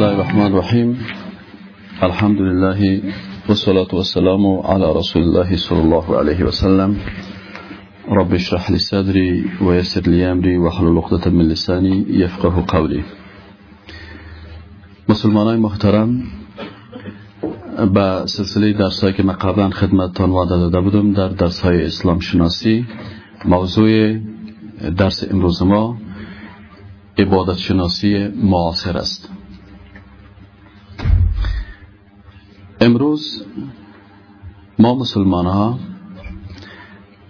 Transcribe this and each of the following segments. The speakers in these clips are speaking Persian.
الله الرحمن الرحیم الحمد لله والصلاة والسلام على رسول الله صلى الله عليه وسلم رب اشرح لي صدري ويسر لي امري واحلل عقدة من لساني يفقه قولي مسلمانای محترم با سلسله درسایی که من قبلا خدمتتان وعده داده بودم در درس های اسلام شناسی موضوع درس امروز ما عبادت شناسی معاصر است امروز ما مسلمان ها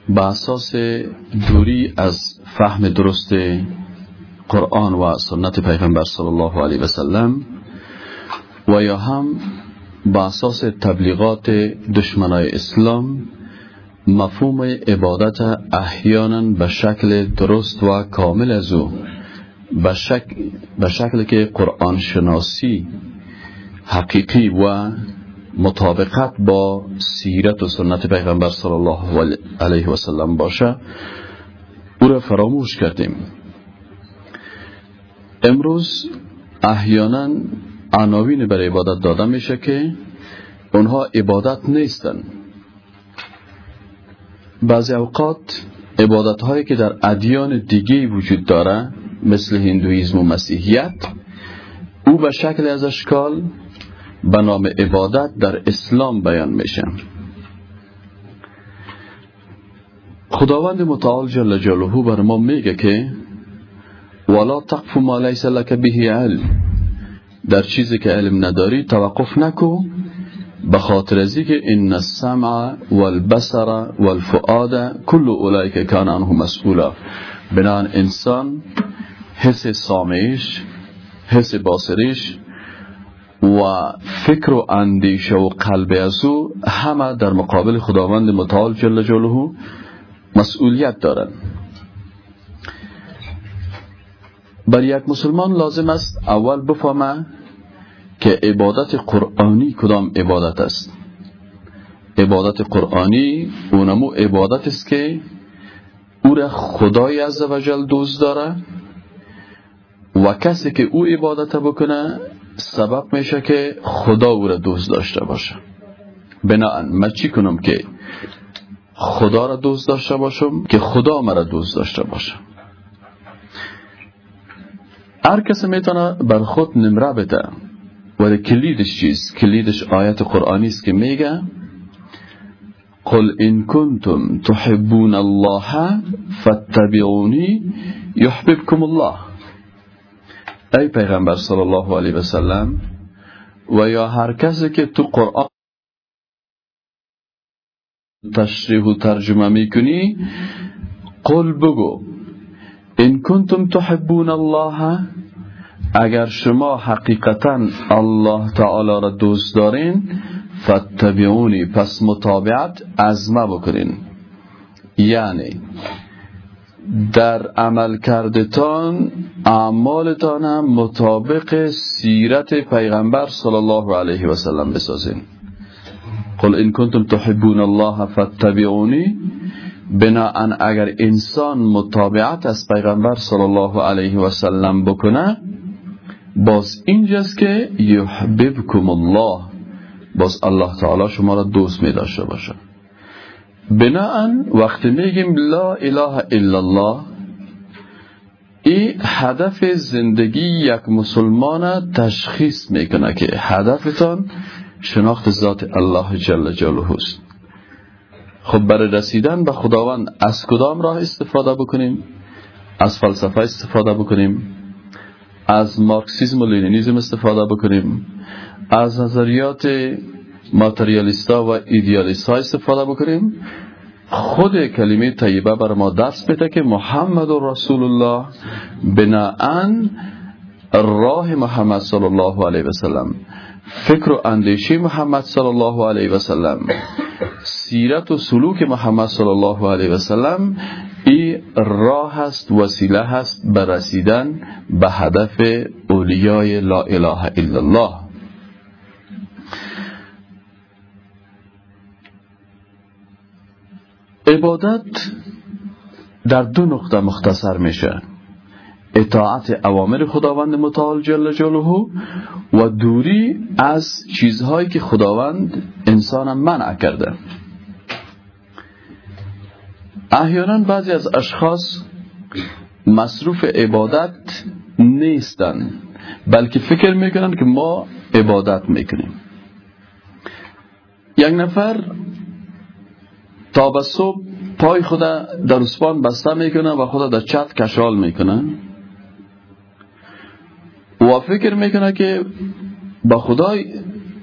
به اساس دوری از فهم درست قرآن و سنت پیغمبر صلی الله علیه و سلم و یا هم با اساس تبلیغات دشمنای اسلام مفهوم عبادت احیانا به شکل درست و کامل از او به شکل, شکل که قرآن شناسی حقیقی و مطابقت با سیرت و سنت پیغمبر صلی الله علیه و سلم باشه او را فراموش کردیم. امروز احیانا عناوین برای عبادت داده میشه که اونها عبادت نیستن. بعضی اوقات عبادت هایی که در ادیان دیگه وجود داره مثل هندویزم و مسیحیت او به شکل از اشکال به نام عبادت در اسلام بیان میشه. خداوند متعال جل جلاله بر ما میگه که ولا تقف ما لیس لك به علم. در چیزی که علم نداری توقف نکو به خاطر ازی که ان السمع والبصر والفؤاد كل اولئک کان عنه مسئولا. بنان انسان حس سامعش حس باصریش و فکر و اندیشه و قلب از او همه در مقابل خداوند متعال جل جلاله مسئولیت دارن. بر یک مسلمان لازم است اول بفهمه که عبادت قرآنی کدام عبادت است. عبادت قرآنی اونمو عبادت است که او را خدای عزوجل دوست داره و کسی که او عبادت بکنه سبب میشه که خدا او را دوست داشته باشه. بناهن من چی کنم که خدا را دوست داشته باشم که خدا مرا دوست داشته باشه؟ هر کسی می‌تونه بر خود نمره بده. و کلیدش چیز کلیدش آیت قرآنی است که میگه قل ان کنتم تحبون الله فاتبعونی یحببکم الله. ای پیغمبر صلی الله علیه و سلم و یا هر کسی که تو قرآن تشریح و ترجمه می‌کنی قل بگو ان کنتم تحبون الله؟ اگر شما حقیقتا الله تعالی را دوست دارین فتبعونی پس مطابعت از ما بکنین. یعنی در عمل کردتان اعمالتان هم مطابق سیرت پیغمبر صلی الله علیه و سلم بسازین. قل ان کنتم تحبون الله فاتبعونی. بناهن اگر انسان مطابعت از پیغمبر صلی الله علیه و سلم بکنه باز اینجاست که یحببکم الله. باز الله تعالی شما را دوست می داشته باشه. بناهن وقتی میگیم لا اله الا الله این هدف زندگی یک مسلمان تشخیص می‌کنه که هدفتان شناخت ذات الله جل جلاله است. خب برای رسیدن به خداوند از کدام راه استفاده بکنیم؟ از فلسفه استفاده بکنیم؟ از مارکسیزم و لینینیزم استفاده بکنیم؟ از نظریات ماتریالیستا و ایدیالیست ها استفاده بکنیم؟ خود کلمه طیبه بر ما درس بده که محمد رسول الله بناهن راه محمد صلی الله علیه و سلم فکر و اندیشه محمد صلی الله علیه و سلم سیرت و سلوک محمد صلی الله علیه و سلم این راه هست وسیله هست به رسیدن به هدف اولیای لا اله الا الله. عبادت در دو نقطه مختصر میشه. اطاعت اوامر خداوند متعال جل جلاله و دوری از چیزهایی که خداوند انسان منع کرده. احیانا بعضی از اشخاص مصروف عبادت نیستن بلکه فکر می‌کنن که ما عبادت می‌کنیم. یک نفر تا به صبح پای خدا در اسپان بسته می‌کنه و خدا در چت کشال می‌کنه. و فکر می‌کنه که با خدای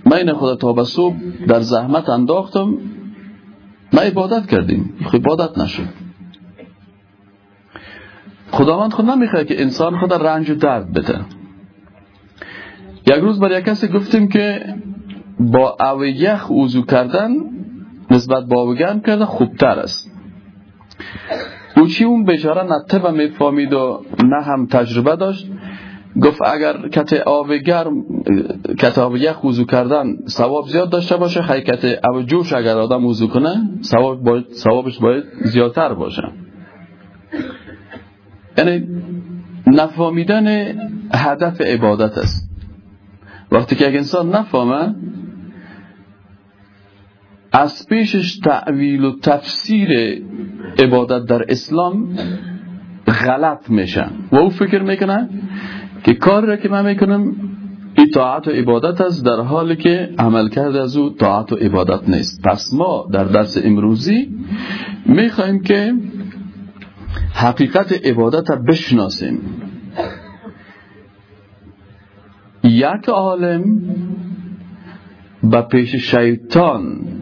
من خدا تا به صبح در زحمت انداختم ما عبادت کردیم خب عبادت نشد. خداوند خود نمی‌خواد که انسان خود رنج و درد بده. یک روز بر یک کسی گفتیم که با او یخ وضو کردن نسبت با او گرم کردن خوبتر است. او چی اون بیچاره نه طب می‌فهمید و نه هم تجربه داشت. گفت اگر کت آب گرم کت آب یخ وضو کردن ثواب زیاد داشته باشه حقیقت آب جوش اگر آدم وضو کنه ثواب باید ثوابش باید زیادتر باشه. یعنی نفهمیدن هدف عبادت است. وقتی که یک انسان نفهمه از پیشش تعویل و تفسیر عبادت در اسلام غلط میشه و او فکر می‌کنه که کار را که من می‌کنم اطاعت و عبادت است در حالی که عمل کرده از او طاعت و عبادت نیست. پس ما در درس امروزی می‌خوایم که حقیقت عبادت را بشناسیم. یک عالم به پیش شیطان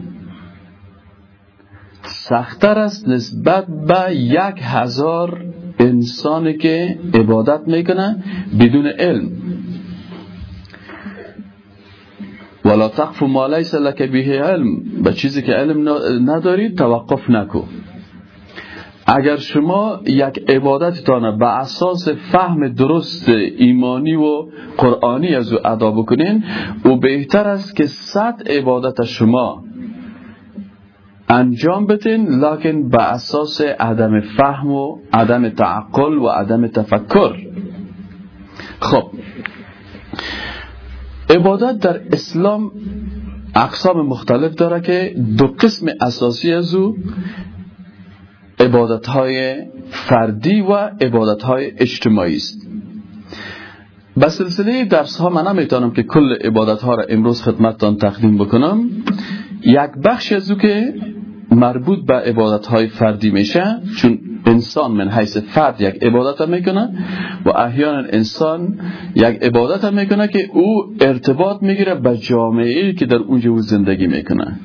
سختتر است نسبت به یک هزار انسانی که عبادت می‌کنه بدون علم. ولا تقف ما لیس لك به علم. به چیزی که علم نداری توقف نکو اگر شما یک عبادتتان به اساس فهم درست ایمانی و قرآنی از او ادا بکنین او بهتر است که صد عبادت شما انجام بدین لکن به اساس عدم فهم و عدم تعقل و عدم تفکر. خب. عبادت در اسلام اقسام مختلف داره که دو قسم اساسی از او عبادت های فردی و عبادت های اجتماعی است. به سلسله درس ها من نمی‌تونم که کل عبادت ها را امروز خدمتتان تقدیم بکنم. یک بخش از او که مربوط به عبادت های فردی میشه چون انسان من حیث فرد یک عبادت می‌کنه و احیانا انسان یک عبادت می‌کنه که او ارتباط می‌گیره به جامعه که در اونجا او زندگی می‌کنه.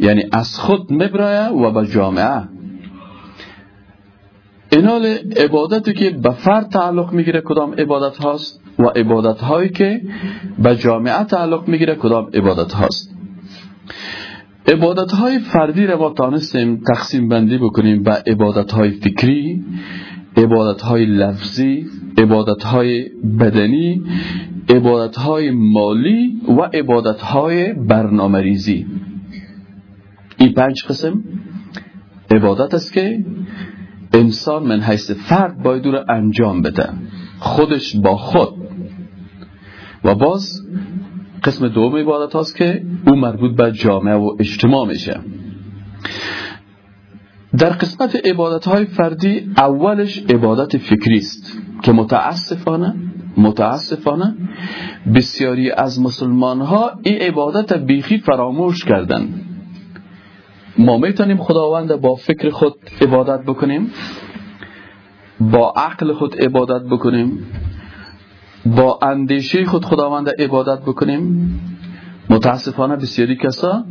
یعنی از خود میبرایه و به جامعه. اینال عبادتی که به فرد تعلق می‌گیره کدام عبادت هاست و عبادت هایی که به جامعه تعلق می‌گیره کدام عبادت هاست. عبادت های فردی را ما تانستیم تقسیم بندی بکنیم به عبادت های فکری عبادت های لفظی عبادت های بدنی عبادت های مالی و عبادت های برنامه این پنج قسم عبادت است که انسان من حیث فرد باید رو انجام بده. خودش با خود. و باز قسم دوم عبادت هاست که او مربوط به جامعه و اجتماع میشه. در قسمت عبادت های فردی اولش عبادت فکری است که متاسفانه متاسفانه بسیاری از مسلمان ها این عبادت بیخی فراموش کردن. ما می‌تونیم خداوند با فکر خود عبادت بکنیم؟ با عقل خود عبادت بکنیم؟ با اندیشه خود خداوند عبادت بکنیم. متاسفانه بسیاری کسا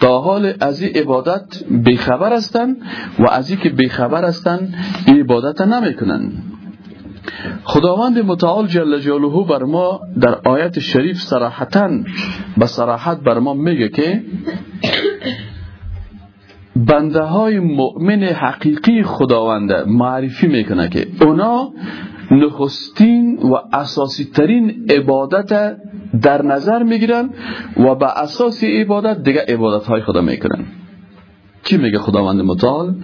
تا حال از این عبادت بیخبر هستند و از این که بیخبر هستند عبادت نمی‌کنن. خداوند متعال جل جلاله بر ما در آیت شریف صراحتا به صراحت بر ما میگه که بنده های مؤمن حقیقی خداوند معرفی می‌کنه که اونا نخستین و اساسی ترین عبادت در نظر می‌گیرن و به اساسی عبادت دیگه عبادت های خدا می‌کنن. کی میگه خداوند متعال؟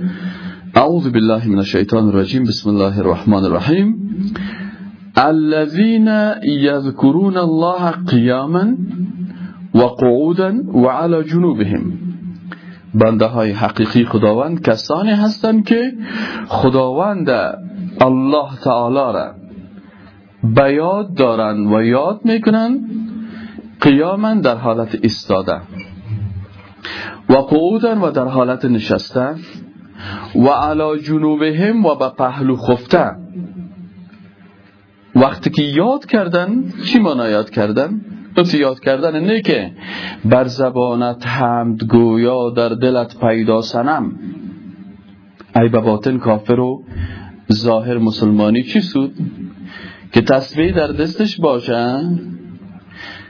اعوذ بالله من الشیطان الرجیم. بسم الله الرحمن الرحیم. الذين يذكرون الله قياما وقعودا وعلى جنوبهم. بنده های حقیقی خداوند کسانی هستند که خداوند الله تعالی را به یاد دارند و یاد می‌کنند قیاما در حالت استاده و قعودا و در حالت نشسته و علا جنوبهم و به پهلو خفته وقتی که یاد کردن چی مانا یاد کردن؟ اون یاد کردن نه که بر زبانت حمد گویا در دلت پیدا سنم ای به باطن کافر و ظاهر مسلمانی چی سود؟ که تصویه در دستش باشه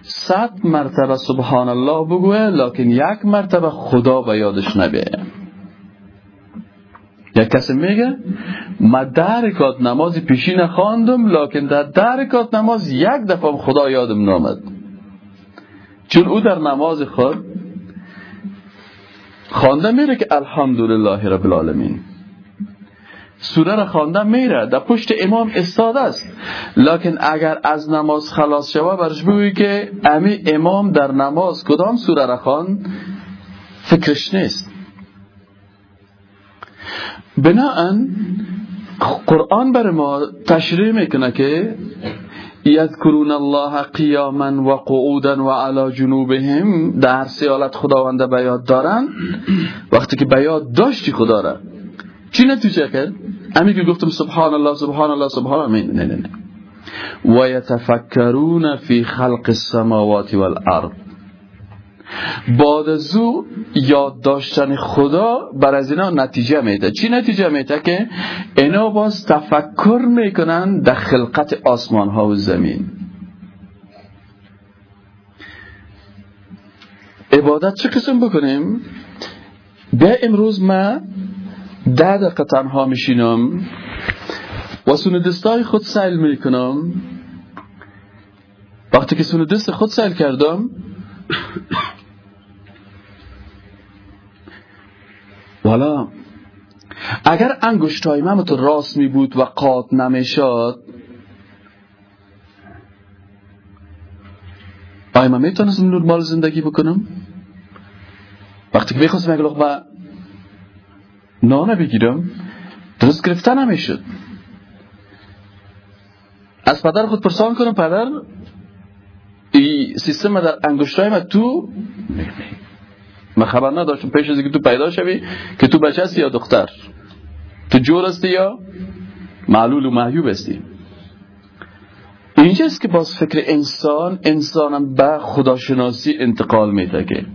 صد مرتبه سبحان الله بگوه لکن یک مرتبه خدا به یادش نبیه. یک کسی میگه ما در رکات نماز پیشی نخواندم لکن در در رکات نماز یک دفعه خدا یادم نامد. چون او در نماز خود خوانده میره که الحمدلله رب العالمین. سوره را خوانده میره در پشت امام استاد است. لکن اگر از نماز خلاص شوه برش بگوی که امی امام در نماز کدام سوره را خواند؟ فکرش نیست. بناهن قرآن بر ما تشریح می‌کنه که یذکرون الله قیاما و قعودا و علی جنوبهم. در سیالت خداوند بیاد دارن. وقتی که بیاد داشتی خدا را. چی نتیجه کرد؟ امی که گفتم سبحان الله سبحان الله سبحان الله نه نه نه. و یتفکرون فی خلق السماوات والارض. بعد از او یاد داشتن خدا بر از اینا نتیجه میده. چی نتیجه میده که اینا باز تفکر می‌کنن در خلقت آسمان ها و زمین. عبادت چه قسم بکنیم؟ به امروز ما ده دقیقه تنها میشینم و سوندستای خود سیل می‌کنم. وقتی که سوندست خود سیل کردم والا اگر انگشتای من تو راست می بود و قاط نمی‌شد آیا من می‌تونستم نورمال زندگی بکنم؟ وقتی که می‌خواستم یک لقمه نانه بگیرم درست گرفته نمی‌شد. از پدر خود پرسان کنم پدر این سیستم در انگشتای من تو من خبر نداشتم. پیش از که تو پیدا شوی که تو بچه هستی یا دختر؟ تو جور هستی یا معلول و محیوب هستی؟ اینجاست که باز فکر انسان انسانم به خداشناسی انتقال میده که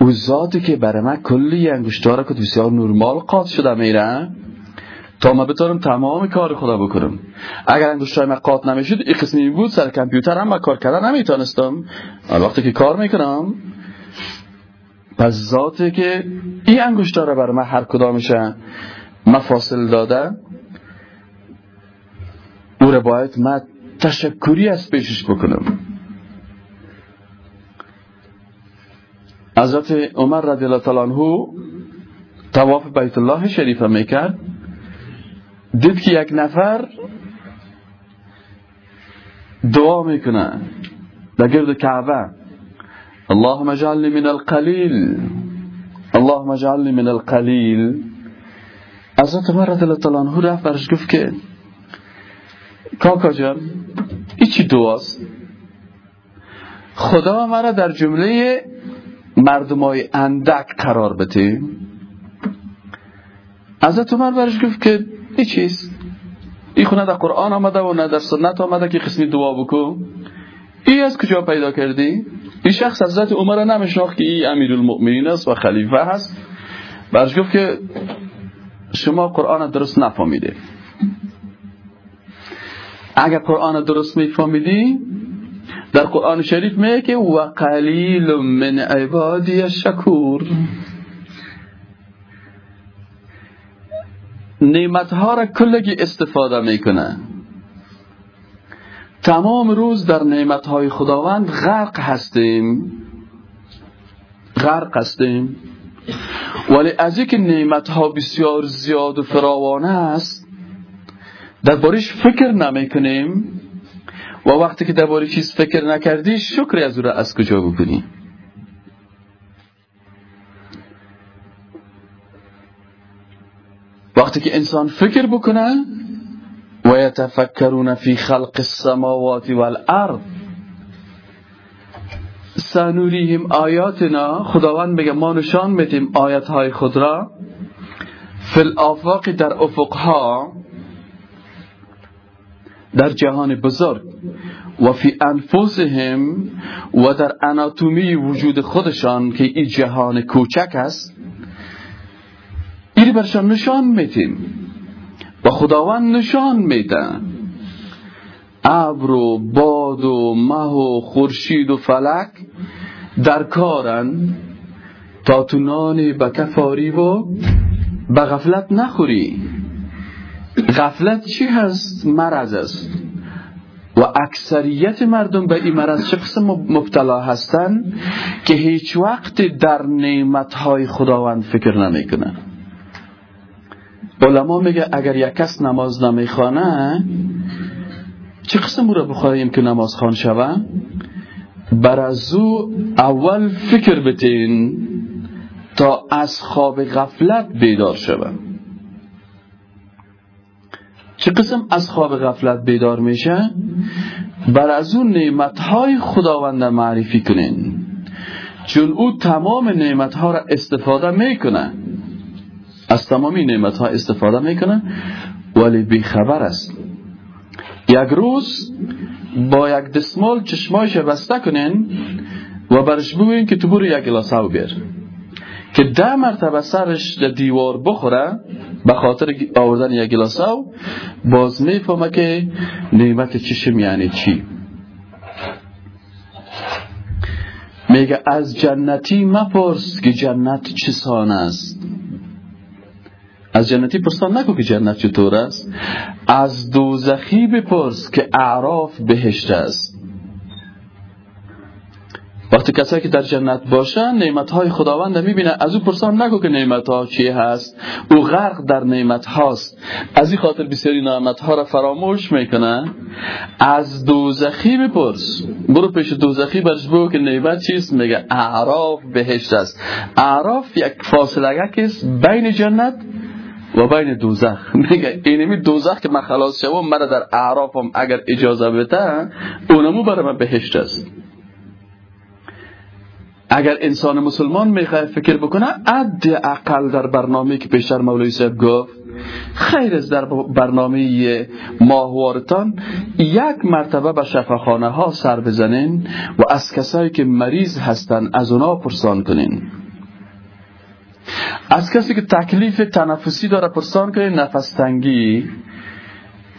او ذاتی که برای من کلی انگشتاره که بسیار نرمال قاط شده میره تا ما بتونم تمام کار خدا بکنم. اگر انگشتای من قاط نمی‌شد این قسمی بود سر کامپیوتر هم کار کردن نمی‌تونستم. وقتی که کار می‌کنم پس ذاتی که این انگشتا رو برای من هر کدامشه مفاصل داده. او رو باید من تشکری از پیشش بکنم. حضرت عمر رضی الله تعالی عنہ تواف بیت الله شریف می‌کرد. دید که یک نفر دعا می‌کنه. در گرد کعبه. اللهم اجعلني من القليل. اللهم اجعلني من القليل. حضرت عمر رضی الله عنہ رفت برش گفت که کاکا جان ایچی دعاست. خدا مرا در جمله مردمای اندک قرار بده. حضرت عمر برش گفت که ای این خونه در قرآن آمده و نه در سنت آمده که قسمی دعا بکن. ای از کجا پیدا کردی؟ این شخص حضرت عمر نمیشناخت که این امیر المؤمنین است و خلیفه هست. برش گفت که شما قرآن درست نفهمیده اگر قرآن درست میفهمیدی در قرآن شریف میگه که و قلیل من عبادی شکور نعمتها را کلگی استفاده می‌کنه. تمام روز در نعمتهای خداوند غرق هستیم. غرق هستیم. ولی از اینکه نعمت ها بسیار زیاد و فراوانه است دربارش فکر نمی کنیم و وقتی که درباره چیز فکر نکردی شکر از او را از کجا بکنی وقتی که انسان فکر بکنه و یتفکرون فی خلق السماوات والارض سنوریهم آیاتنا خداوند میگه ما نشان میدیم آیت های خود را. فی الافاق در افقها در جهان بزرگ. و فی انفسهم و در اناتومی وجود خودشان که این جهان کوچک است. این برشان نشان میدیم. و خداوند نشان میده. ابر و باد و مه و خورشید و فلک در کارن. تا تو نان به کفاری و به غفلت نخوری. غفلت چی هست؟ مرض است. و اکثریت مردم به این مرض چه قسم مبتلا هستن؟ که هیچ وقت در نعمتهای خداوند فکر نمی‌کنن. علما میگه اگر یک کس نماز نمی‌خوانه چه قسم را بخواهیم که نماز خان شوه؟ بر از او اول فکر بتین تا از خواب غفلت بیدار شوه. چه قسم از خواب غفلت بیدار میشه؟ بر از اون نعمتهای خداوند معرفی کنین. چون او تمام نعمتها را استفاده می‌کنه. از تمامی نعمتها استفاده می‌کنه ولی بیخبر است. یک روز با یک دستمال چشمایش بسته کنین و برش بگوین که تو برو یک گلاس بیار که ده مرتبه سرش در دیوار بخوره به خاطر آوردن یک گلاس باز می‌فهمه که نعمت چشم یعنی چی. میگه از جنتی مپرس که جنت چسان است. از جنتی پرسان نکن که جنت چطور است. از دوزخی بپرس که اعراف بهشت است. وقتی کسایی که در جنت باشن نعمت های خداوند می‌بینه از او پرسان نکن که نعمت ها چیه هست. او غرق در نعمت هاست. از این خاطر بسیاری نعمت ها را فراموش می‌کنه از دوزخی بپرس. برو پیش دوزخی برش بگو که نعمت چیست؟ میگه اعراف بهشت است. اعراف یک فاصله است بین جنت و بین دوزخ. میگه اینمی دوزخ که من خلاص شوم مرا در اعرافم اگر اجازه بده اونمو برای من بهشت است. اگر انسان مسلمان می‌خواه فکر بکنه عد اقل در برنامه که پیشتر مولوی صاحب گفت خیر از در برنامه ماهوارتان یک مرتبه به شفاخانه ها سر بزنین و از کسایی که مریض هستن از اونا پرسان کنین. از کسی که تکلیف تنفسی داره پرسان کنین نفس تنگی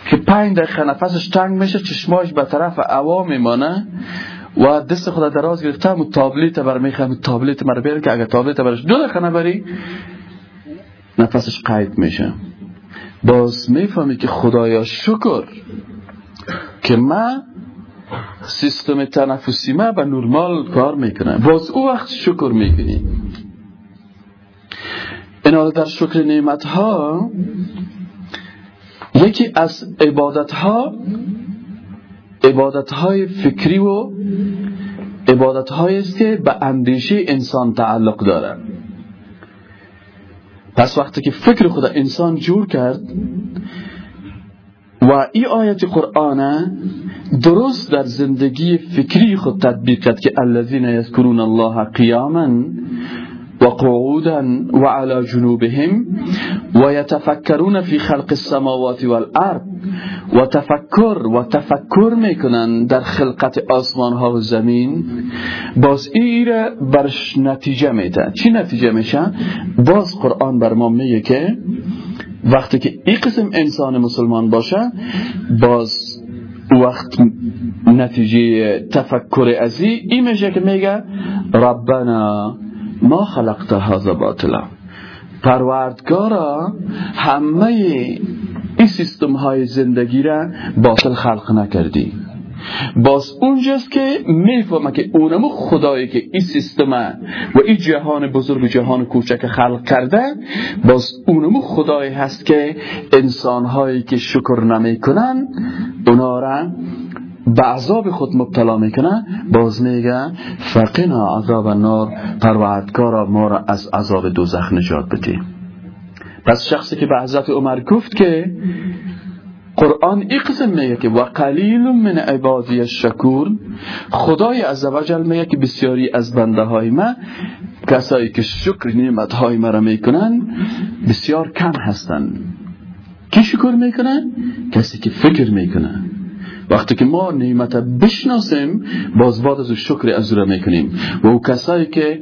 که پنج دقیقه نفسش تنگ میشه چشماش به طرف عوام میمانه و دست خدا دراز گرفته همون تابلیت بر می‌خوام تابلیت مرا بیاره که اگر تابلیت برش دو دقیقه نبری نفسش قید میشه. باز می‌فهمی که خدایا شکر که من سیستم تنفسی ما به نرمال کار می‌کنه باز او وقت شکر می‌کنی این در شکر نعمت ها یکی از عبادت ها عبادت های فکری و عبادت است که به اندیشه انسان تعلق داره پس وقتی که فکر خود انسان جور کرد و این آیت قرآن درست در زندگی فکری خود تطبیق کرد که الذین یذکرون الله قیاما وقعودا وعلى جنوبهم ويتفكرون في خلق السماوات والارض و تفکر و می‌کنن در خلقت آسمان ها و زمین. باز این برش نتیجه میده. چی نتیجه میشه؟ باز قرآن بر ما میگه که وقتی که این قسم انسان مسلمان باشه باز وقت نتیجه تفکر ازی این میشه که میگه ربنا ما خلقت هذا باطلا. پروردگارا همه این سیستم های زندگی را باطل خلق نکردی. باز اونجاست که می‌فهمه که اونمو خدایی که این سیستم و این جهان بزرگ و جهان کوچک خلق کرده باز اونمو خدایی هست که انسانهایی که شکر نمی‌کنن اونا را به عذاب خود مبتلا می‌کنه باز میگه فقنا عذاب النار پروردگارا ما را از عذاب دوزخ نجات بده پس شخصی که به حضرت عمر گفت که قرآن این قسم میگه که و قلیل من عبادی الشکور خدای عزوجل میگه که بسیاری از بنده های ما کسایی که شکر نعمت های مرا می‌کنن بسیار کم هستن. کی شکر می‌کنن؟ کسی که فکر می‌کنن وقتی که ما نعمت بشناسیم باز بعد از شکر از را می‌کنیم. و او کسایی که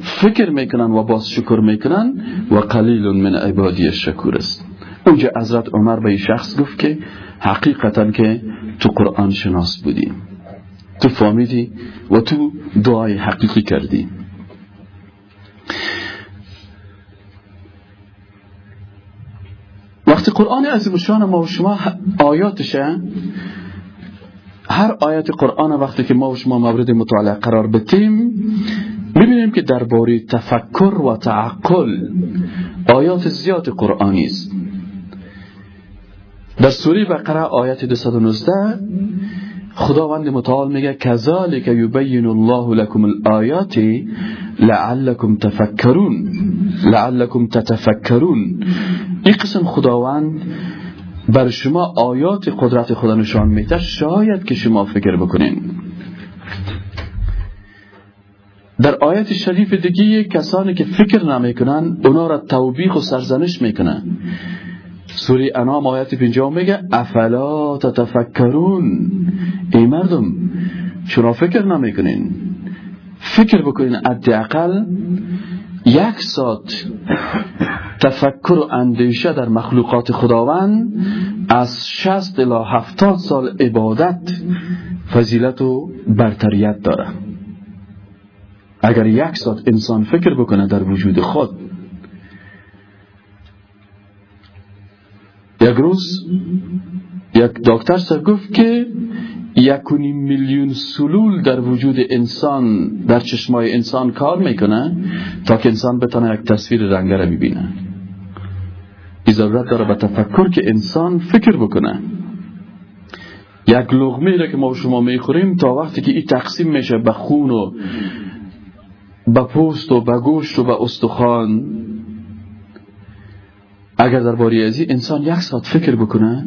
فکر می‌کنن و باز شکر می‌کنن و قلیل من عبادی شکر است. اونجا حضرت عمر به شخص گفت که حقیقتا که تو قرآن شناس بودی. تو فهمیدی و تو دعای حقیقی کردی. وقتی قرآن عظیم شان ما و شما آیاتشه هر آیت قرآن وقتی که ما و شما مورد مطالعه قرار بتیم می‌بینیم که درباره تفکر و تعقل آیات زیاد قرآنی است. در سوره بقره آیت 219 خداوند متعال میگه کذالک یبین الله لكم الآیات لعلكم تفکرون. لعلكم تتفکرون. این قسم خداوند بر شما آیات قدرت خدا نشان میده. شاید که شما فکر بکنین. در آیت شریف دیگه کسانی که فکر نمی‌کنن اونا را توبیخ و سرزنش می‌کنن. سوره انام آیت پینجام میگه افلا تتفکرون؟ ای مردم شما فکر نمی‌کنین. فکر بکنین حداقل یک ساعت تفکر و اندیشه در مخلوقات خداوند از شست الی هفتاد سال عبادت فضیلت و برتریت داره. اگر یک ساعت انسان فکر بکنه در وجود خود یک روز یک دکتر سر گفت که یکونی میلیون سلول در وجود انسان در چشمای انسان کار می‌کنه تا که انسان بتونه یک تصویر رنگه را ببینه ضرورت داره به تفکر که انسان فکر بکنه. یک لغمه را که ما شما می‌خوریم تا وقتی که این تقسیم میشه به خون و به پوست و به گوشت و به استخوان. اگر در باری ازی انسان یک ساعت فکر بکنه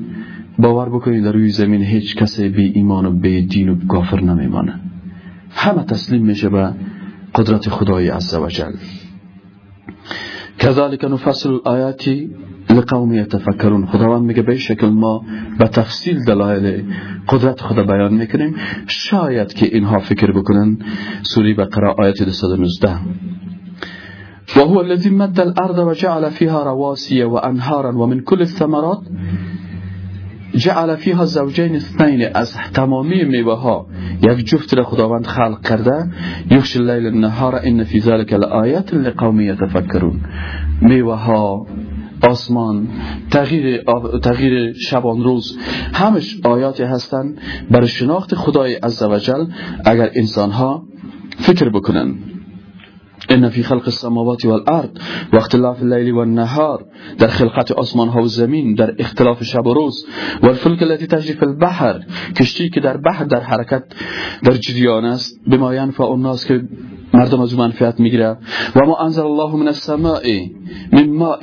باور بکنید در روی زمین هیچ کسی بی ایمان و بی دین و کافر نمیمانه. همه تسلیم میشه به قدرت خدای عزوجل کذالک نفصل الآیاتی لقوم یتفکرون. خداوند میگه به شکل ما به تفصیل دلایل قدرت خدا بیان می‌کنیم. شاید که اینها فکر بکنن سوری بقره آیت 219 وهو الذي مد الأرض وجعل فيها رواسي وأنهارا ومن كل الثمرات جعل فيها زوجين اثنين از تمامی میوه ها یک جفت را خداوند خلق کرده یخش اللیل النهار ان فی ذلك لآیات لقوم یتفکرون. میوه ها آسمان تغییر, تغییر شبان روز همش آیاتی هستند برای شناخت خدای عزوجل اگر انسان ها فکر بکنن إن فی خلق السماوات والأرض و اختلاف اللیل و النهار در خلقت آسمان ها و زمین در اختلاف شب و روز التي تجری فی البحر که در بحر در حرکت در جریان است بما ینفع الناس که مردم از منفعت می‌گیره. و ما انزل الله من السماء من ماء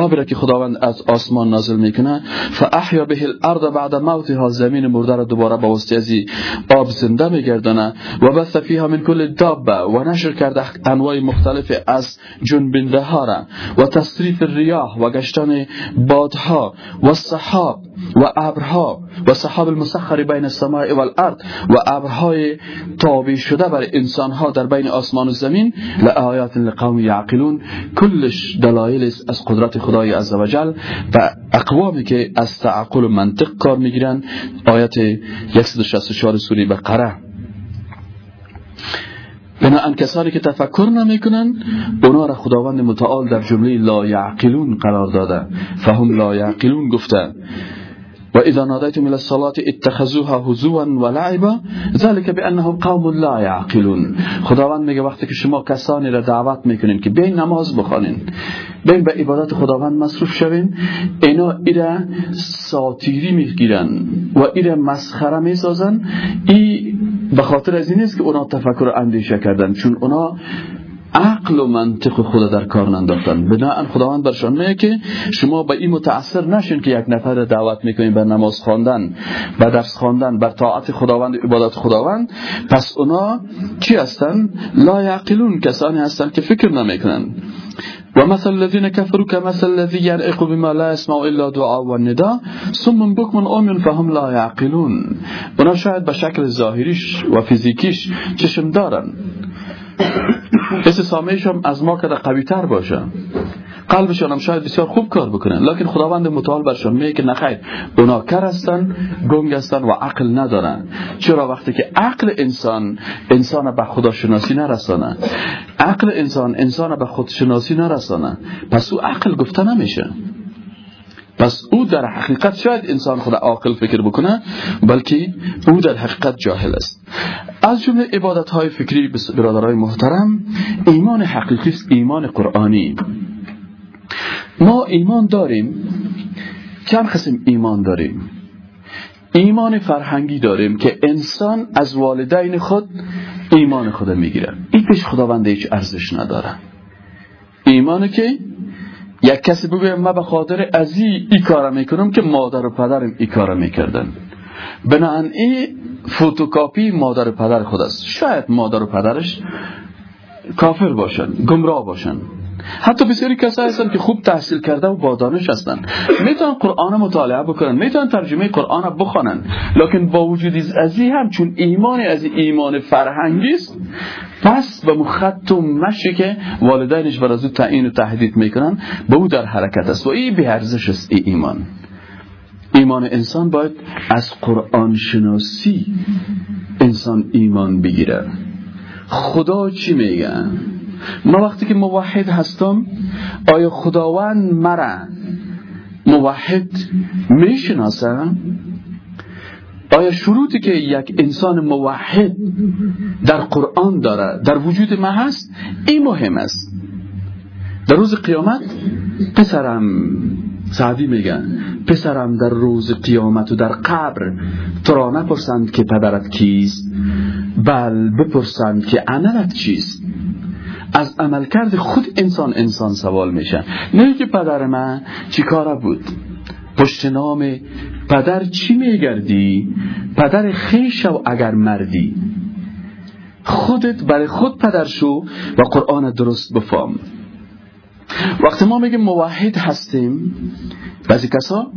آب که خداوند از آسمان نازل می‌کنه. فاحیا به الارض بعد موتها زمین مرده را دوباره با واسطه از آب زنده میگردانه. و بث فیها من کل دابه و نشر کرده انواع مختلف از جنبنده ها را. و تصریف ریاح و گشتن بادها و صحاب و ابرها و صحاب المسخر بین السماء والارض. و ابرهای تابع شده بر انسان ها در بین آسمان و زمین لآیات لقوم یعقلون کلش دلایل از قدرت خدای عزوجل و اقوامی که از تعقل و منطق کار می‌گیرن آیت 164 سوره بقره. بناهن کسانی که تفکر نمی‌کنن اونا را خداوند متعال در جمله لا یعقلون قرار داده فهم لا یعقلون گفته. و اذا نادیتم الى الصلاه اتخذوها هزوا و لعبا ذلك بانهم قوم لا يعقلون خداوند میگه وقتی که شما کسانی را دعوت می‌کنین که بین نماز بخوانین بین به عبادت خداوند مصروف شوین اینا ایره ساتیری می‌گیرن و ایره مسخره می‌سازن ای به خاطر از این است که اونا تفکر اندیشه کردن چون اونا عقل و منطق خود در کار ننداختن. بناهن خداوند برشان میگه که شما به این متاثر نشین که یک نفر دعوت می‌کنین به نماز خواندن به درس خواندن بر طاعت خداوند عبادت خداوند. پس اونا چی هستن؟ لا یعقلون کسانی هستن که فکر نمی‌کنن. و مثل الذين كفروا كمثل الذي يرعق بما لا يسمع الا دعاء و ندا ثم بكم عمي فهم لا يعقلون اونا شاید به شکل ظاهریش و فیزیکیش چشم دارن. سامهش هم از ما کده قوی تر باشه. قلبشان هم شاید بسیار خوب کار بکنن. لکن خداوند متعال برشان میگه که نخیر. اونا کر هستن گنگ هستن و عقل ندارن. چرا وقتی که عقل انسان انسان به خدا شناسی نرسانه. عقل انسان انسان به خود شناسی نرسانه. پس او عقل گفته نمیشه. پس او در حقیقت شاید انسان خود عاقل فکر بکنه بلکه او در حقیقت جاهل است. از جمله عبادت های فکری برادرای محترم ایمان حقیقی است ایمان قرآنی. ما ایمان داریم چند قسم ایمان داریم. ایمان فرهنگی داریم که انسان از والدین خود ایمان خود می‌گیره این پیش خداوند هیچ ارزش نداره ایمانی که یک کسی بگویم ما به خاطر ازی ای کار می‌کنم که مادر و پدرم ای کار می‌کردن. بناهن این فوتوکاپی مادر و پدر خود است. شاید مادر و پدرش کافر باشن گمراه باشن. حتی بسیاری کسایی هستن که خوب تحصیل کرده و با دانش هستن. می‌تونن قرآن مطالعه بکنن می‌تونن ترجمه قرآن بخوانن. لکن با وجود از هم چون ایمان از ایمان فرهنگی است پس به مخط و مشی که والدینش بر از او تعیین و تهدید می‌کنن به او در حرکت است. و این به ارزش است ای ایمان. ایمان انسان باید از قرآن شناسی انسان ایمان بگیره. خدا چی میگه؟ ما وقتی که موحد هستم آیا خداوند مرا موحد می‌شناسه؟ آیا شروطی که یک انسان موحد در قرآن داره در وجود ما هست؟ این مهم است. در روز قیامت پسرم سعدی میگن پسرم در روز قیامت و در قبر تو را نپرسند که پدرت کیست؟ بل بپرسند که عملت چیست؟ از عملکرد خود انسان انسان سوال میشه نه که پدر من چی کاره بود؟ پشت نام پدر چی میگردی؟ پدر خیش و اگر مردی. خودت برای خود پدر شو و قرآن درست بفهم. وقتی ما میگیم موحد هستیم بعضی کسا؟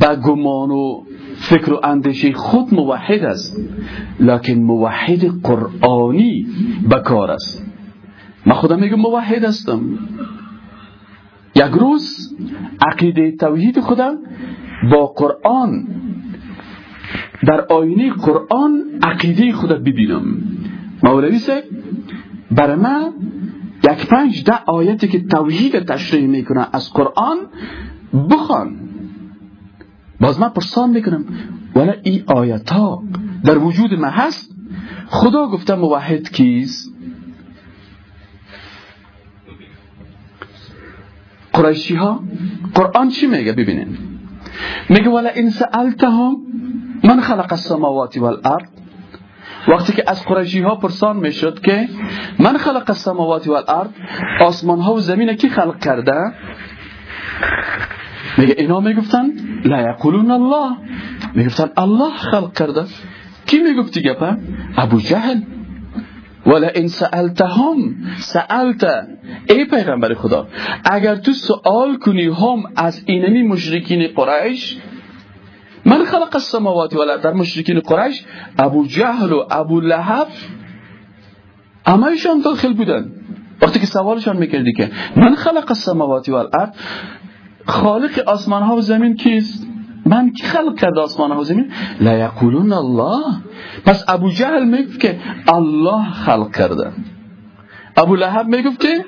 با گمان و فکر و اندیشه خود موحد است لکن موحد قرآنی بکار است. من خودم میگم موحد هستم. یک روز عقیده توحید خودم با قرآن در آینه قرآن عقیده خودم ببینم. مولوی سه برای من یک پنج ده آیتی که توحید تشریح می‌کنه از قرآن بخوان. باز من پرسان می‌کنم ولی این آیت ها در وجود من هست؟ خدا گفته موحد کیست؟ قریشی ها قرآن چی میگه؟ ببینین. میگه ولی این سألتهم من خلق السماوات والارض وقتی که از قریشی ها پرسان می‌شد که من خلق السماوات والارض آسمان ها و زمین کی خلق کرده؟ میگه اینا می‌گفتن لا یقولون الله. می‌گفتن الله خلق کرده. کی می‌گفتی گپه ابو جهل. ولا ان سألتهم سألت. ای پیغمبر خدا اگر تو سوال کنی هم از اینمی مشرکین قریش من خلق السماوات ولا در مشرکین قریش ابو جهل و ابو لهب ایشان داخل بودن. وقتی که سوالشان می‌کردی که من خلق السماوات والارض خالق آسمان ها و زمین کیست؟ من کی خلق کرده آسمان ها و زمین؟ لا یقولون الله. پس ابو جهل می‌گفت که الله خلق کرده. ابو لهب می‌گفت که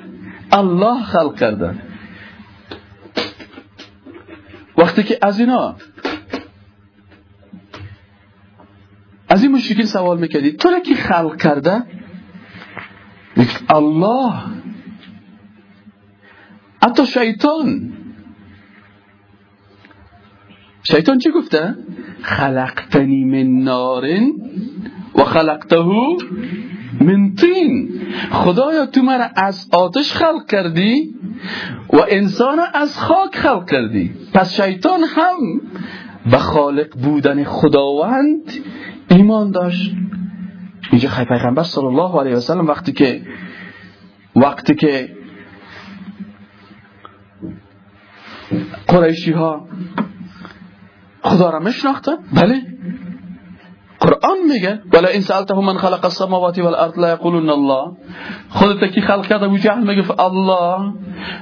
الله خلق کرده. وقتی که از اینا از این مشرکین سوال می‌کردی تو را کی خلق کرده؟ الله. حتی شیطان. شیطان چی گفته؟ خلقتنی من نار و خلقته من طین. خدایا تو مرا از آتش خلق کردی و انسان از خاک خلق کردی. پس شیطان هم به خالق بودن خداوند ایمان داشت. اینجا خیلی پیغمبر صلی الله علیه و سلم وقتی که وقتی که قریشی ها خدا را میشناختن بله. قرآن میگه ولا این سألتهم من خلق السماوات والارض لا يقولون الله. خودت کی خلق کرده و جهل میگه الله.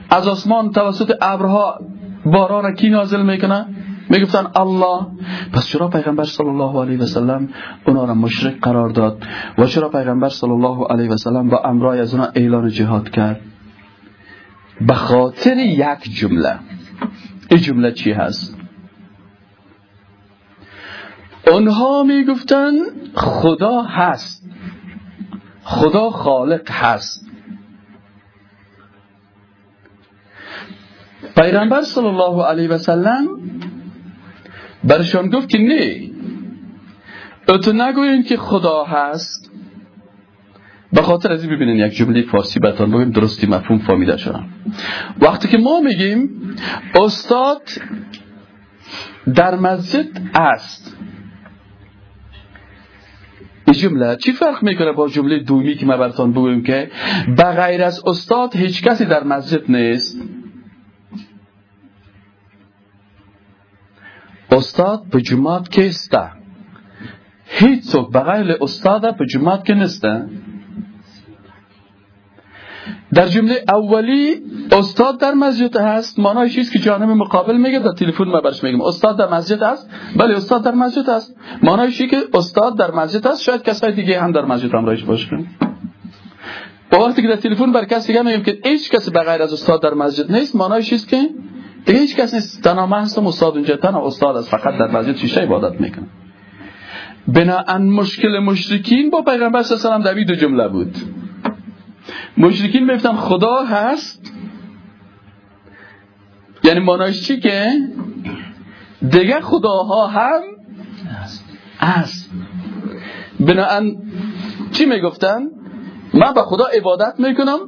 از آسمان توسط ابرها باران کی نازل می‌کنه؟ می‌گفتن الله. پس چرا پیغمبر صلی الله علیه و سلم اونا را مشرک قرار داد؟ و چرا پیغمبر صلی الله علیه و سلم با امرای از اونا اعلان جهاد کرد؟ به خاطر یک جمله. این جمله چی هست؟ اونها می‌گفتن خدا هست. خدا خالق هست. پیغمبر صلی الله علیه و سلم برشان گفت که نه تو نگوین که خدا هست. به خاطر از ببینین یک جمله فارسی براتون بگیم درستی مفهوم فهمیده شدن وقتی که ما میگیم استاد در مسجد است جمله چی فرق می‌کنه با جمله دومی که ما براتون بگویم که بغیر از استاد هیچ کسی در مسجد نیست؟ استاد به جماعت که استه هیچ سوک بغیر استاد به جماعت که نسته در جمله اولی استاد در مسجد هست. معنای چیز که جانب مقابل میگه؟ در تلفن ما برش میگم استاد در مسجد هست؟ بله استاد در مسجد هست. معنای چیزی که استاد در مسجد هست؟ شاید کسای دیگه هم در مسجد همراهش باشه. با وقتی که در تلفن بر کسی دیگه میگم که هیچ کسی بغیر از استاد در مسجد نیست معنای چیز که؟ دیگه هیچ کس نیست. تنها من هستم استاد اونجا. تنها استاد است. فقط در مسجد شیشه عبادت می‌کنه بناهن مشکل مشرکین با پیغمبر صلی الله علیه و در دو جمله بود. مشرکین میفتن خدا هست؟ یعنی مانایش چی که؟ دیگه خداها هم هست. بناهن چی می‌گفتن؟ من به خدا عبادت می‌کنم.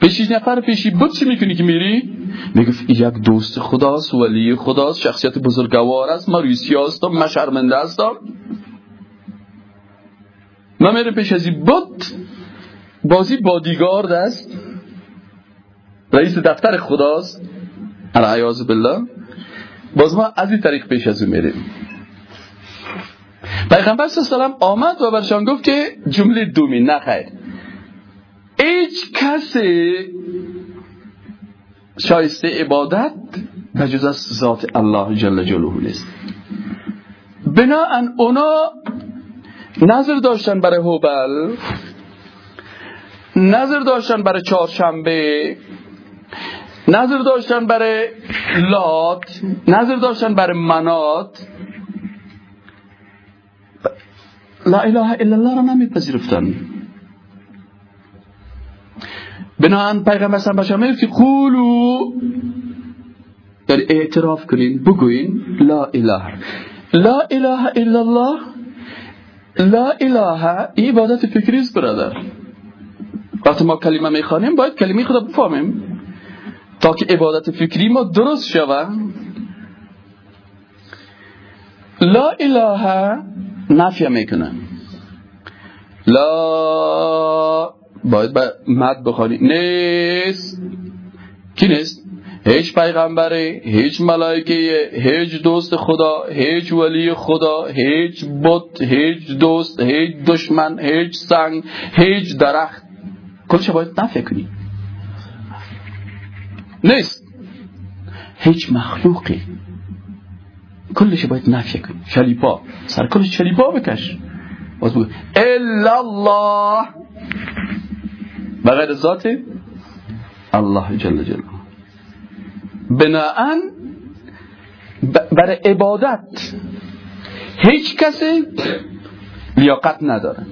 پیشیش نفر پیشی بود چی می‌کنی که میری؟ می‌گفت یک دوست خداست ولی خداست شخصیت بزرگوار است ما ریسی هستم من شرمنده هستم میره پیش ازی بود بازی بادیگارد است رئیس دفتر خداست. عیاذ بالله. باز ما از این طریق پیش از میریم. پیغمبر صلی الله آمد و برشان گفت که جمله دومی نخیر هیچ کسی شایسته عبادت بجز از ذات الله جل جلاله نیست. بناهن اونا نظر داشتن برای هوبل نظر داشتن برای چهارشنبه نظر داشتن برای لات نظر داشتن برای منات. لا اله الا الله را نمیپذیرفتن. بناهن پیغمبر سن بشر میگه که قولو یعنی اعتراف کنین بگوین لا اله. لا اله الا الله لا اله ای عبادت فکری است برادر. وقتی ما کلمه می‌خوانیم باید کلمه خدا بفهمیم. تا که عبادت فکری ما درست شود. لا اله نفیه می‌کنه. لا باید با مد بخوانی. نیست. کی نیست؟ هیچ پیغمبری هیچ ملائکه هیچ دوست خدا هیچ ولی خدا هیچ بت هیچ دوست هیچ دشمن هیچ سنگ هیچ درخت. کلش باید کنی. نیست. هیچ مخلوقی. کلش باید نفیه کنی. شلیپا. سر کلش شلیپا بکش. باز بگو. الا الله. بغیر ذات الله جل جلاله. بناهن برای عبادت هیچ کسی لیاقت نداره.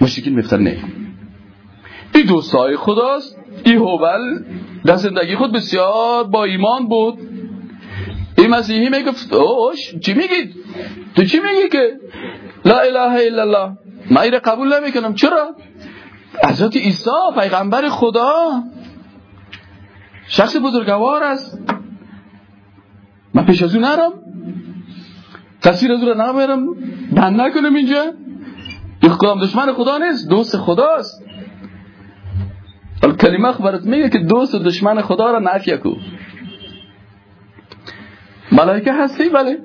مشکل میفتن نه این دوستای خداست این هوبل در زندگی خود بسیار با ایمان بود. این مسیحی می‌گفت اوش چی میگید تو چی میگی که لا اله الا الله؟ من قبول نمی‌کنم. چرا؟ حضرت عیسی پیغمبر خدا شخص بزرگوار است. من پیش از اون نرم. تصویر از اون نبرم. بند نکنم اینجا. این کدام دشمن خدا نیست دوست خداست. کلمه خبرت میگه که دوست و دشمن خدا را نفی کو ملائکه هستی؟ بله.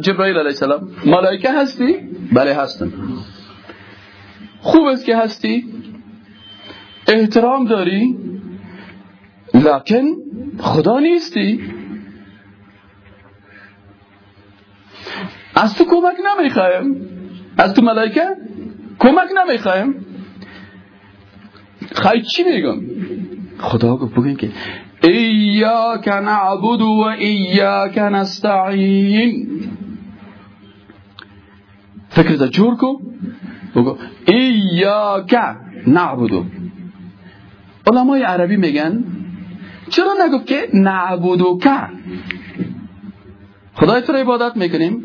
جبرائیل علیه السلام. ملائکه هستی؟ بله هستم خوب است که هستی. احترام داری. لکن خدا نیستی؟ از تو کمک نمی‌خوایم. از تو ملائکه؟ کمک نمی‌خوایم. خواهی چی میگم خدا گفت بگیم که ایاک نعبد و ایاک نستعین. دا جور کو بگو ایاک نعبد. علمای عربی میگن چرا نگفت که نعبدو که خدای تو عبادت می‌کنیم.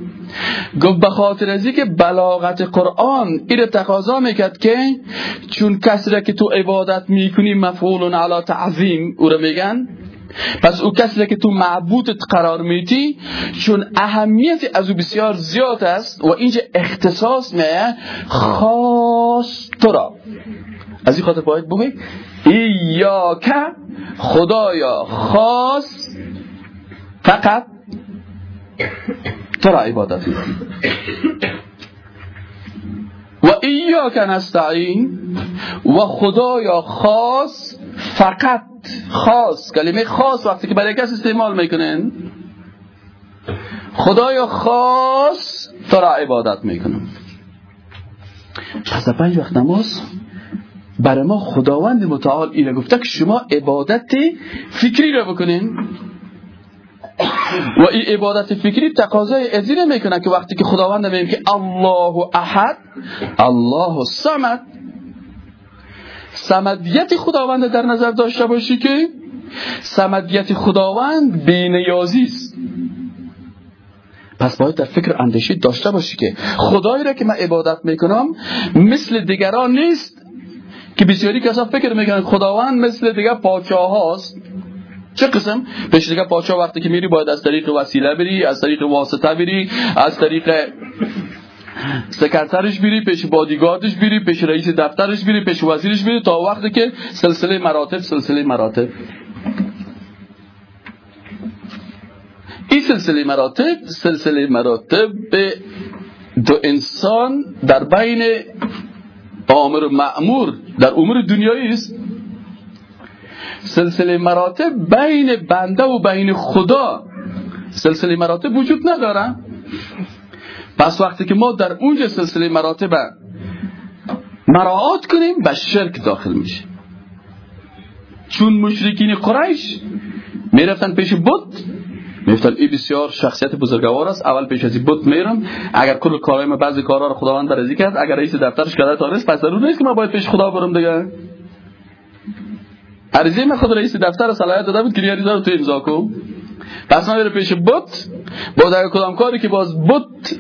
گفت به خاطر از که بلاغت قرآن این تقاضا می‌کرد که چون کسی را که تو عبادت می‌کنی مفعول علی تعظیم او را میگن. پس او کسی را که تو معبودت قرار میتی چون اهمیت از او بسیار زیاد است و اینجا اختصاص میه خاص تو را از این خاطر باید بگوی ایاک خدایا خاص فقط تو را عبادت کنیم و ایاک نستعین و خدایا خاص فقط خاص. کلمه خاص وقتی که برای کسی استعمال می‌کنن خدایا خاص تو را عبادت می‌کنم. 65 وقت نماز برای ما خداوند متعال اینه گفته که شما عبادت فکری را بکنین. و این عبادت فکری تقاضای ازینه می‌کنه که وقتی که خداوند میگیم که الله احد الله سمد سمدیت خداوند در نظر داشته باشی که سمدیت خداوند بینیازی است. پس باید در فکر اندشید داشته باشی که خدایی را که من عبادت می‌کنم مثل دیگران نیست که بسیاری کسا فکر می‌کنن خداوند مثل دیگر پاچاه هاست. چه قسم؟ پیش دیگه پاچا وقتی که میری باید از طریق وسیله بری از طریق واسطه بری از طریق سکرترش بری پیش بادیگاردش بری پیش رئیس دفترش بری پیش وزیرش بری تا وقتی که سلسله مراتب سلسله مراتب. این سلسله مراتب سلسله مراتب به دو انسان در بین آمر و معمور در امور دنیایی است. سلسله مراتب بین بنده و بین خدا. سلسله مراتب وجود نداره. پس وقتی که ما در اونجا سلسله مراتب مراعات کنیم به شرک داخل میشه چون مشرکین قریش می‌رفتن پیش بود میفتن این بسیار شخصیت بزرگوار است اول پیش از بود میرم. اگر کل کارهای ما بعضی کارها رو خداوند برزی کرد اگر رئیس دفترش کرده تارست پس ضرور نیست که ما باید پیش خدا برم دیگه. عریضه من خود رئیس دفتر صلاحیت داده بود که رو تو امضا کن. پس ما پیش بوت با در کدام کاری که باز بوت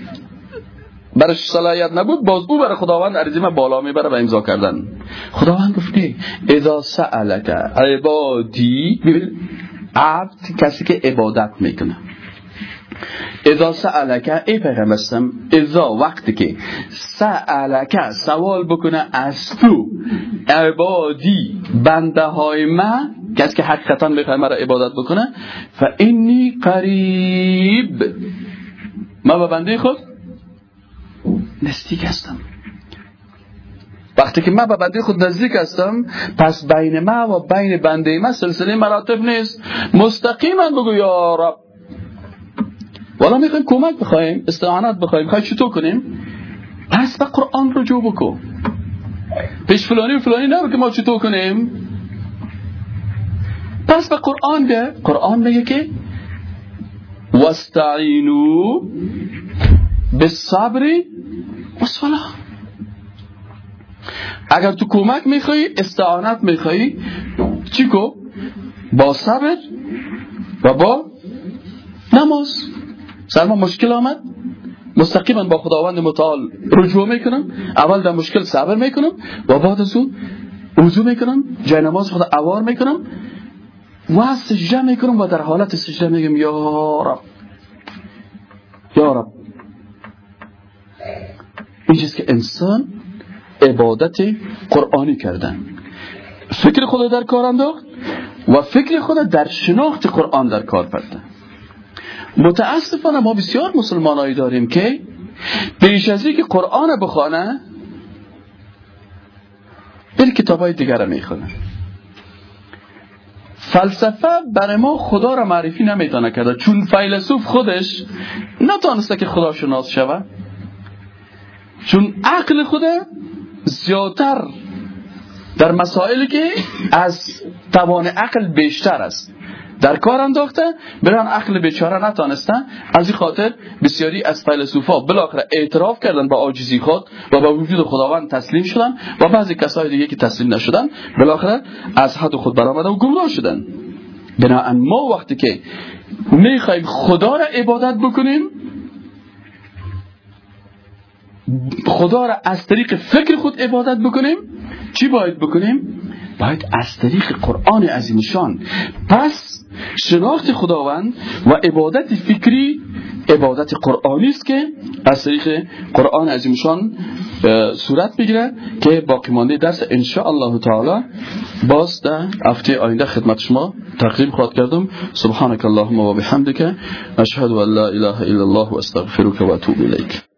برش صلاحیت نبود باز او برای خداوند عریضه من بالا می‌بره و امضا کردن. خداوند گفته اذا سألک عبادی عبد کسی که عبادت می‌کنه. اذا سألک ای پیغمبرستم اذا وقتی که سألک سوال بکنه از تو عبادی بنده های من کسی که حقیقتا بخواه مرا عبادت بکنه اینی قریب. ما به بنده خود نزدیک هستم. وقتی که من به بنده خود نزدیک هستم پس بین ما و بین بنده ما سلسله مراتب نیست. مستقیما بگو یا رب. والا می‌خوایم کمک بخوایم استعانت بخوایم. خواهی چطور کنیم؟ پس به قرآن رجوع بکن. پیش فلانی و فلانی نبود که ما چطور کنیم؟ پس به قرآن به قرآن میگه که واستعینو بالصبر والصلاة اگر تو کمک میخوایی استعانت میخوایی چی کو؟ با صبر و با نماز. سر ما مشکل آمد؟ مستقیما با خداوند متعال رجوع می‌کنم. اول در مشکل صبر می‌کنم و بعد از اون وضو می‌کنم. جای نماز خدا اوار می‌کنم. و سجده می‌کنم و در حالت سجده میگم یا رب. یا رب. این که انسان عبادت قرآنی کردن. فکر خدا در کار انداخت و فکر خود در شناخت قرآن در کار پردن متاسفانه ما بسیار مسلمانایی داریم که پیش از که قرآن بخوانه بر کتابای دیگر می‌خونه. فلسفه برای ما خدا را معرفی نمی‌تونه کرده چون فیلسوف خودش نتانسته که خدا شناس شود. چون عقل خود زیادتر در مسائلی که از توان عقل بیشتر است. در کار انداخته بران عقل بیچاره نتانستن از این خاطر بسیاری از فیلسوفا بالاخره اعتراف کردن با عاجزی خود و با وجود خداوند تسلیم شدن و بعضی کسای دیگه که تسلیم نشدن بالاخره از حد خود برآمدن و گمراه شدن. بنابراین ما وقتی که می‌خوایم خدا را عبادت بکنیم خدا را از طریق فکر خود عبادت بکنیم. چی باید بکنیم؟ باید از طریق قرآن عظیمشان پس شناخت خداوند و عبادت فکری عبادت قرآنی است که از طریق قرآن عظیمشان صورت بگیره که باقی مانده درس ان الله تعالی باز در هفته آینده خدمت شما تقریب خواهد کردم. سبحانك اللهم و بحمدك اشهد ان لا اله الا الله و استغفرك و اتوب الیک.